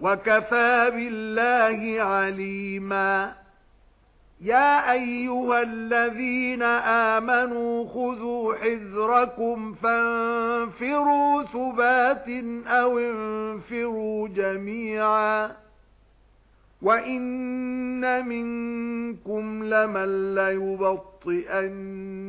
وَكَفَى بِاللَّهِ عَلِيمًا. يَا أَيُّهَا الَّذِينَ آمَنُوا خُذُوا حِذْرَكُمْ فَانفِرُوا ثُبَاتٍ أَوْ انفِرُوا جَمِيعًا. وَإِنَّ مِنكُمْ لَمَن لَّيُبَطِّئَنَّ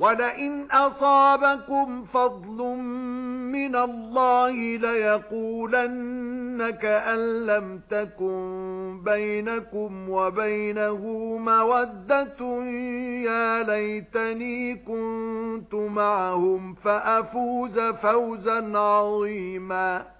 وَلَئِنْ أَصَابَكُمْ فَضْلٌ مِنَ اللَّهِ لَيَقُولَنَّ كَأَن لَّمْ تَكُن بَيْنَكُمْ وَبَيْنَهُ مَوَدَّةٌ يَا لَيْتَنِي كُنتُ مَعَهُمْ فَأَفُوزَ فَوْزًا عَظِيمًا